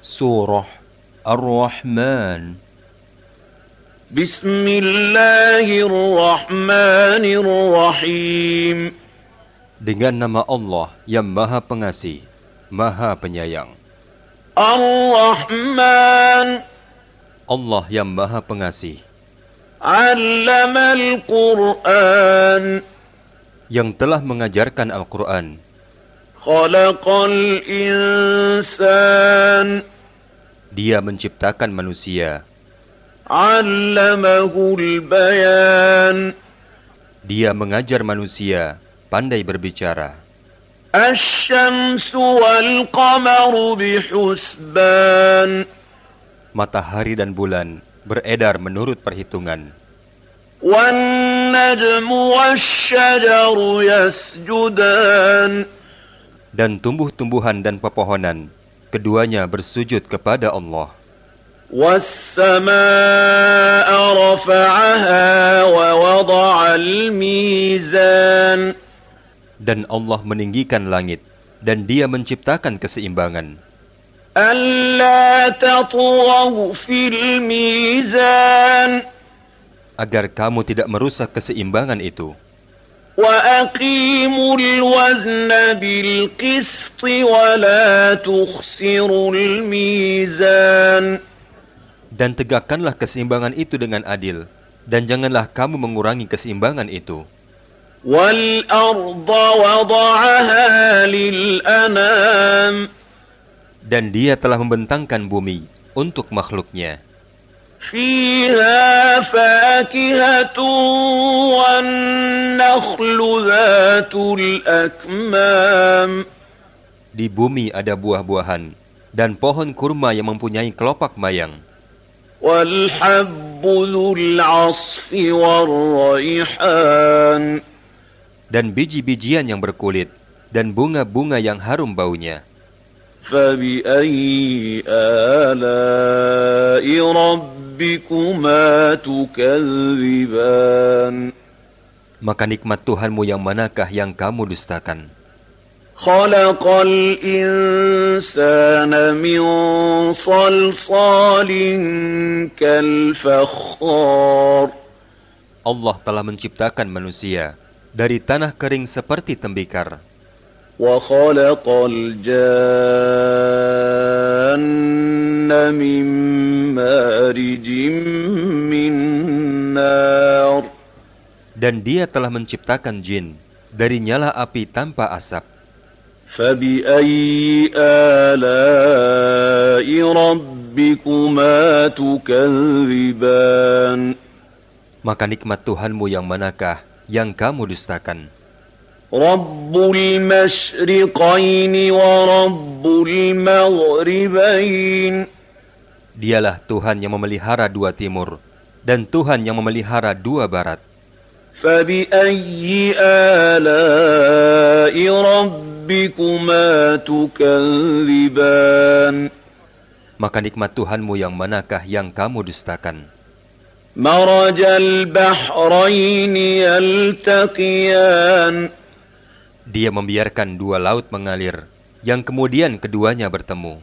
Surah Ar-Rahman. Bismillahirrahmanirrahim. Dengan nama Allah yang Maha Pengasih, Maha Penyayang. Ar-Rahman. Allah yang Maha Pengasih, Allamal Qur'an. Yang telah mengajarkan Al-Quran, Khalaqal insan Dia menciptakan manusia, Allamahul bayan Dia mengajar manusia pandai berbicara. الشمس والقمر بحسبان Matahari dan bulan beredar menurut perhitungan. والنجم والشجر يسجدان dan tumbuh-tumbuhan dan pepohonan, keduanya bersujud kepada Allah. Dan Allah meninggikan langit, dan dia menciptakan keseimbangan. Agar kamu tidak merusak keseimbangan itu. وأقيموا الوزن بالقسط ولا تخسروا الميزان Dan tegakkanlah keseimbangan itu dengan adil, dan janganlah kamu mengurangi keseimbangan itu. والأرض وضعها للأنام Dan dia telah membentangkan bumi untuk makhluknya. فيها فاكهة والنخل ذات الأكمام Di bumi ada buah-buahan, dan pohon kurma yang mempunyai kelopak mayang, والحب ذو العصف والريحان dan biji-bijian yang berkulit, dan bunga-bunga yang harum baunya. فبأي آلاء ربكما تكذبان Maka nikmat Tuhanmu yang manakah yang kamu dustakan? خلق الإنسان من صلصال كالفخار Allah telah menciptakan manusia dari tanah kering seperti tembikar, وخلق الجان من مارج من نار dan dia telah menciptakan jin dari nyala api tanpa asap. فبأي آلاء ربكما تكذبان Maka nikmat Tuhanmu yang manakah yang kamu dustakan? رب المشرقين ورب المغربين Dialah Tuhan yang memelihara dua timur dan Tuhan yang memelihara dua barat. فبأي آلاء ربكما تكذبان Maka nikmat Tuhanmu yang manakah yang kamu dustakan? مرج البحرين يلتقيان dia membiarkan dua laut mengalir, yang kemudian keduanya bertemu.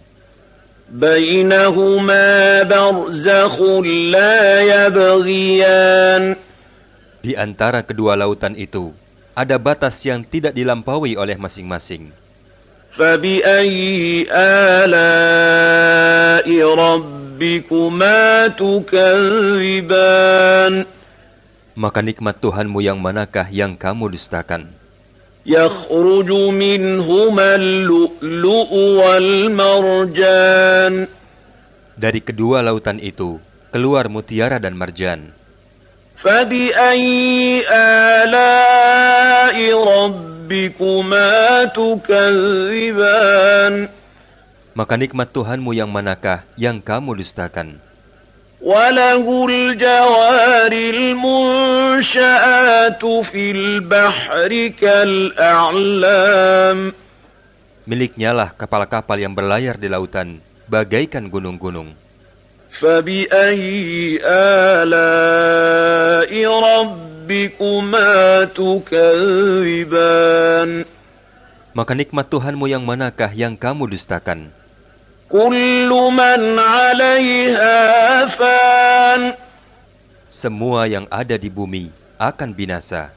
Di antara kedua lautan itu, ada batas yang tidak dilampaui oleh masing-masing. Maka nikmat Tuhanmu yang manakah yang kamu dustakan? يخرج منهما اللؤلؤ والمرجان Dari kedua lautan itu, keluar mutiara dan marjan. فبأي آلاء ربكما تكذبان Maka nikmat Tuhanmu yang manakah yang kamu dustakan? وله الجوار المنشآت في البحر كالأعلام Miliknya lah kapal-kapal yang berlayar di lautan, bagaikan gunung-gunung. فبأي آلاء ربكما تكذبان Maka nikmat Tuhanmu yang manakah yang kamu dustakan? Kullu man 'alaiha فان Semua yang ada di bumi akan binasa.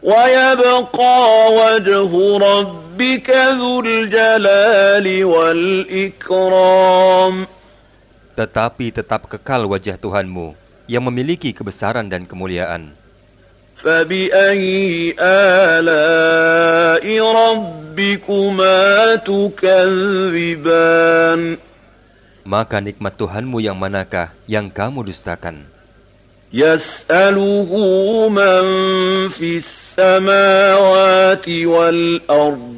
ويبقى yabqa wajhu ذو الجلال والإكرام wal ikram. Tetapi tetap kekal wajah Tuhanmu yang memiliki kebesaran dan kemuliaan. فبأي آلاء ربكما تكذبان Maka nikmat Tuhanmu yang manakah yang kamu dustakan? يسأله من في السماوات والأرض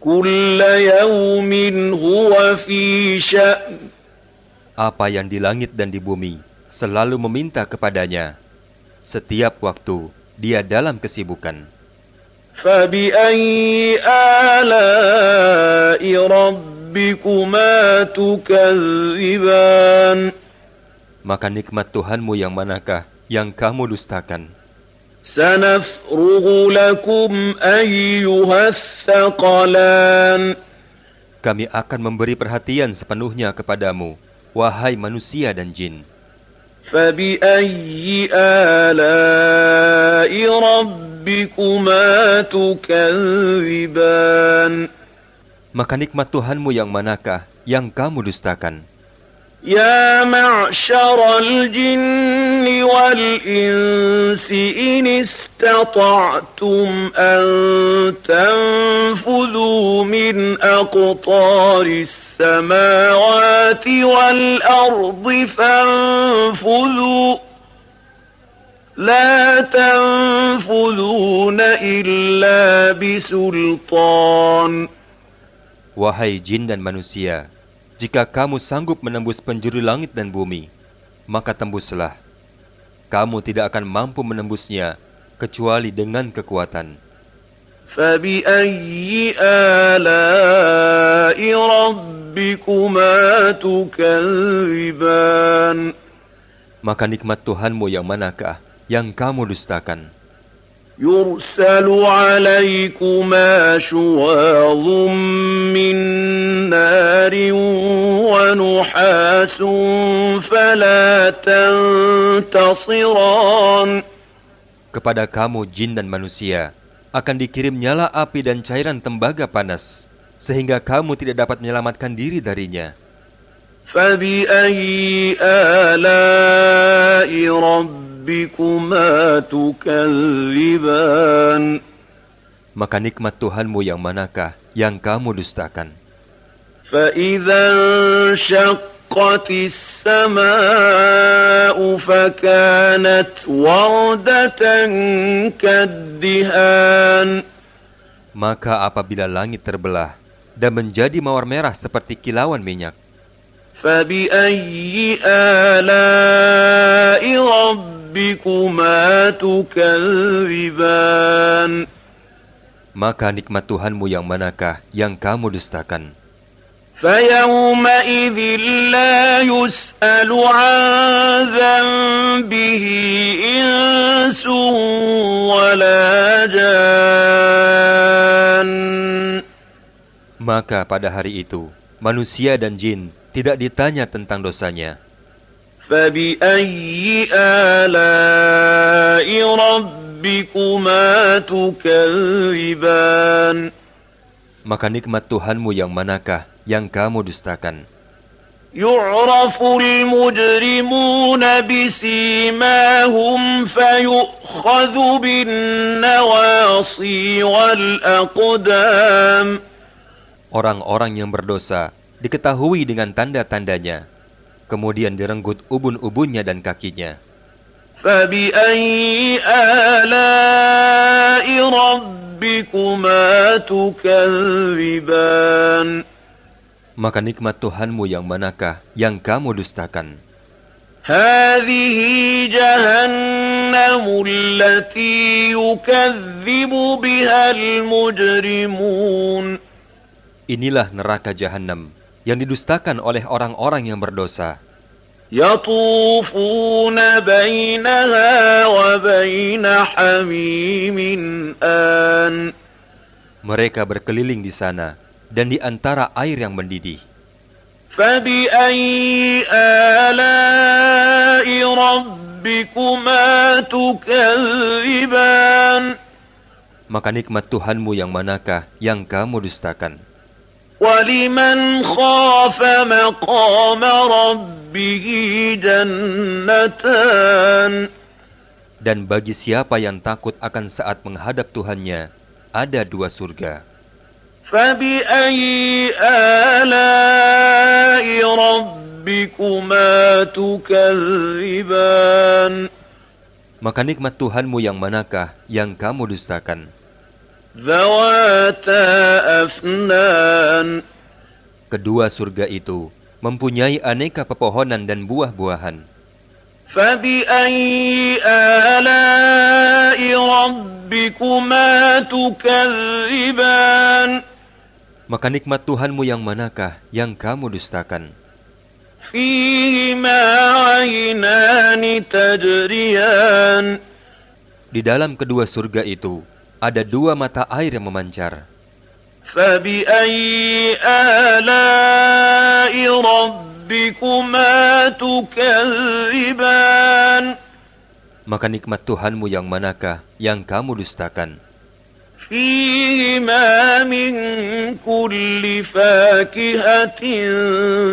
كل يوم هو في شأن Apa yang di langit dan di bumi selalu meminta kepadanya. Setiap waktu dia dalam kesibukan. فبأي آلاء ربكما تكذبان Maka nikmat Tuhanmu yang manakah yang kamu dustakan? سنفرغ لكم أيها الثقلان Kami akan memberi perhatian sepenuhnya kepadamu, wahai manusia dan jin. فبأي آلاء ربكما تكذبان Maka nikmat Tuhanmu yang manakah yang kamu dustakan? يا معشر الجن والإنس إن استطعتم أن تنفذوا من أقطار السماوات والأرض فانفذوا. لا تنفذون إلا بسلطان. Wahai jin dan manusia, jika kamu sanggup menembus penjuru langit dan bumi, maka tembuslah. Kamu tidak akan mampu menembusnya kecuali dengan kekuatan. فبأي آلاء ربكما تكذبان Maka nikmat Tuhanmu yang manakah yang kamu dustakan? يرسل عليكما شواظ من نار ونحاس فلا تنتصران Kepada kamu jin dan manusia akan dikirim nyala api dan cairan tembaga panas, sehingga kamu tidak dapat menyelamatkan diri darinya. فبأي آلاء ربكما تكذبان Maka nikmat Tuhanmu yang manakah yang kamu dustakan? فإذا انشقت السماء فكانت وردة كالدهان Maka apabila langit terbelah dan menjadi mawar merah seperti kilauan minyak, فبأي آلاء ربكما تكذبان maka nikmat Tuhanmu yang manakah yang kamu dustakan? فيومئذ لا يسأل عن ذنبه إنس ولا جان Maka pada hari itu, manusia dan jin tidak ditanya tentang dosanya. فبأي آلاء ربكما تكذبان Maka nikmat Tuhanmu yang manakah yang kamu dustakan? يعرف المجرمون بسيماهم فيؤخذ بالنواصي والأقدام Orang-orang yang berdosa diketahui dengan tanda-tandanya, kemudian direnggut ubun-ubunnya dan kakinya. فبأي آلاء ربكما تكذبان Maka nikmat Tuhanmu yang manakah yang kamu dustakan? هذه جهنم التي يكذب بها المجرمون Inilah neraka jahanam yang didustakan oleh orang-orang yang berdosa. يطوفون بينها وبين حميم آن Mereka berkeliling di sana dan di antara air yang mendidih. فبأي آلاء ربكما تكذبان Maka nikmat Tuhanmu yang manakah yang kamu dustakan? ولمن خاف مقام ربه جنتان Dan bagi siapa yang takut akan saat menghadap Tuhannya, ada dua surga. فبأي آلاء ربكما تكذبان Maka nikmat Tuhanmu yang manakah yang kamu dustakan? Kedua surga itu mempunyai aneka pepohonan dan buah-buahan. Maka nikmat Tuhanmu yang manakah yang kamu dustakan? Di dalam kedua surga itu ada dua mata air yang memancar. فبأي آلاء ربكما تكذبان Maka nikmat Tuhanmu yang manakah yang kamu dustakan? فيهما من كل فاكهة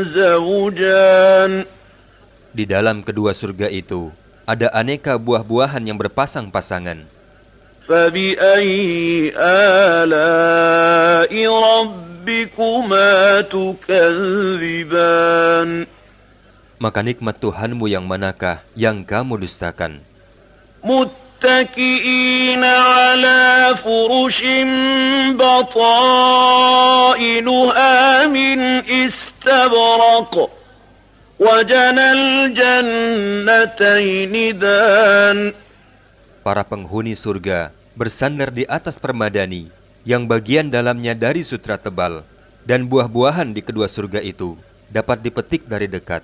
زوجان Di dalam kedua surga itu ada aneka buah-buahan yang berpasang-pasangan. فبأي آلاء ربكما تكذبان Maka nikmat Tuhanmu yang manakah yang kamu dustakan? متكئين على فرش بطائنها من استبرق وجنى الجنتين دان Para penghuni surga bersandar di atas permadani yang bagian dalamnya dari sutra tebal dan buah-buahan di kedua surga itu dapat dipetik dari dekat.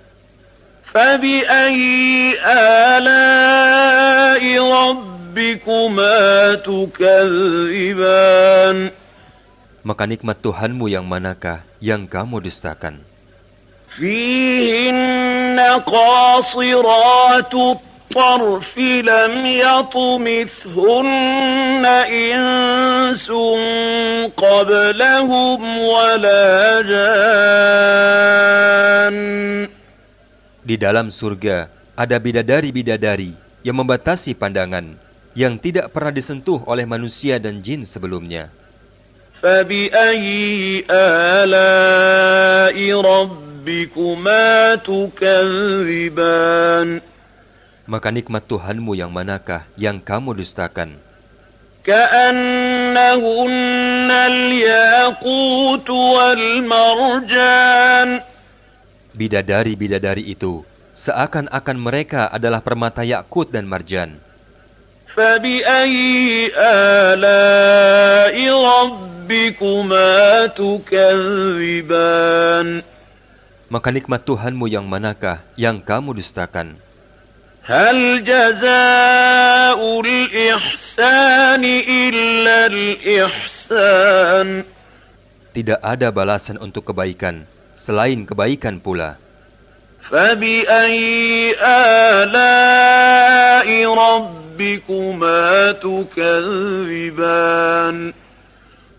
فبأي آلاء ربكما تكذبان Maka nikmat Tuhanmu yang manakah yang kamu dustakan? فيهن قاصرات الطرف لم يطمثهن إنس قبلهم ولا جان Di dalam surga ada bidadari-bidadari yang membatasi pandangan yang tidak pernah disentuh oleh manusia dan jin sebelumnya. فبأي آلاء ربكما تكذبان Maka nikmat Tuhanmu yang manakah yang kamu dustakan? كأنهن الياقوت والمرجان Bidadari-bidadari itu seakan-akan mereka adalah permata yakut dan marjan. فبأي آلاء ربكما تكذبان Maka nikmat Tuhanmu yang manakah yang kamu dustakan? هل جزاء الإحسان إلا الإحسان Tidak ada balasan untuk kebaikan selain kebaikan pula. فبأي آلاء ربكما تكذبان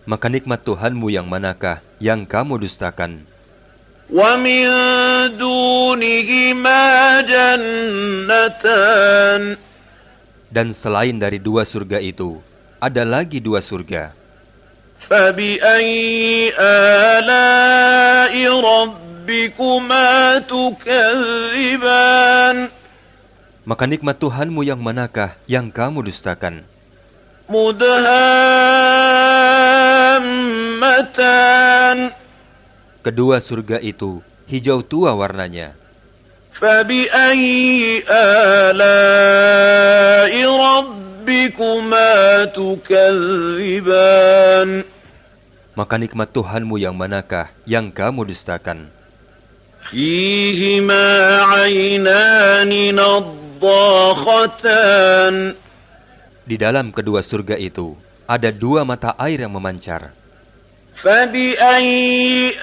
Maka nikmat Tuhanmu yang manakah yang kamu dustakan? ومن دونهما جنتان Dan selain dari dua surga itu, ada lagi dua surga. فبأي آلاء ربكما تكذبان Maka nikmat Tuhanmu yang manakah yang kamu dustakan? مدهامتان Kedua surga itu hijau tua warnanya. فبأي آلاء ربكما تكذبان Maka nikmat Tuhanmu yang manakah yang kamu dustakan? فيهما عينان نضاختان Di dalam kedua surga itu ada dua mata air yang memancar. فبأي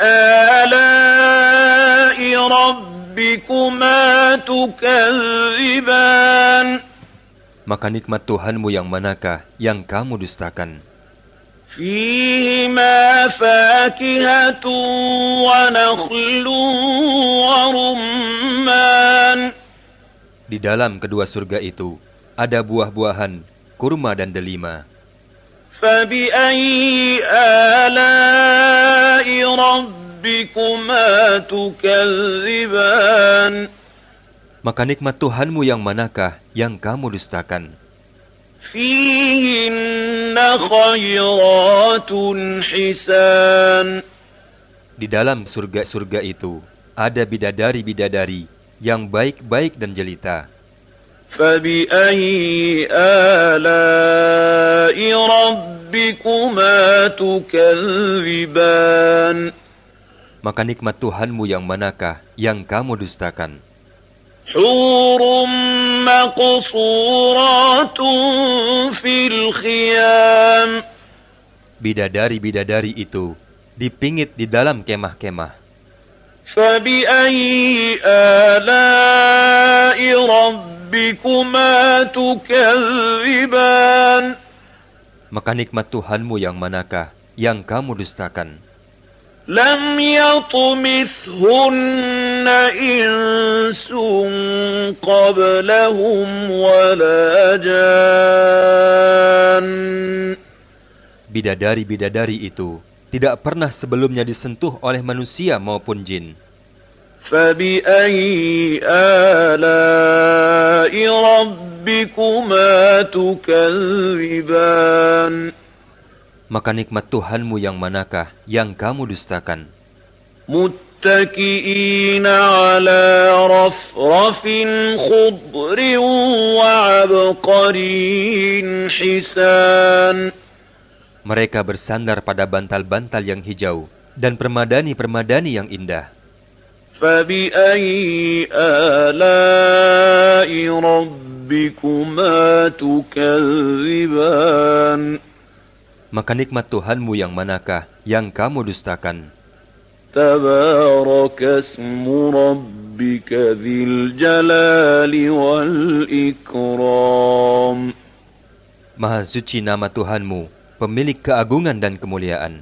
آلاء ربكما تكذبان Maka nikmat Tuhanmu yang manakah yang kamu dustakan? فيهما فاكهة ونخل ورمان Di dalam kedua surga itu ada buah-buahan, kurma dan delima. فبأي آلاء ربكما تكذبان Maka nikmat Tuhanmu yang manakah yang kamu dustakan? فيهن خيرات حسان Di dalam surga-surga itu ada bidadari-bidadari yang baik-baik dan jelita. فبأي آلاء ربكما تكذبان Maka nikmat Tuhanmu yang manakah yang kamu dustakan? حور مقصورات في الخيام Bidadari-bidadari itu dipingit di dalam kemah-kemah. فبأي آلاء ربكما تكذبان Maka nikmat Tuhanmu yang manakah yang kamu dustakan? لم يطمثهن إنس قبلهم ولا جان Bidadari-bidadari itu tidak pernah sebelumnya disentuh oleh manusia maupun jin. فبأي آلاء ربكما تكذبان Maka nikmat Tuhanmu yang manakah yang kamu dustakan? متكئين على رفرف خضر وعبقري حسان Mereka bersandar pada bantal-bantal yang hijau dan permadani-permadani yang indah. فبأي آلاء ربكما تكذبان Maka nikmat Tuhanmu yang manakah yang kamu dustakan? تبارك اسم ربك ذي الجلال والإكرام Maha suci nama Tuhanmu, pemilik keagungan dan kemuliaan.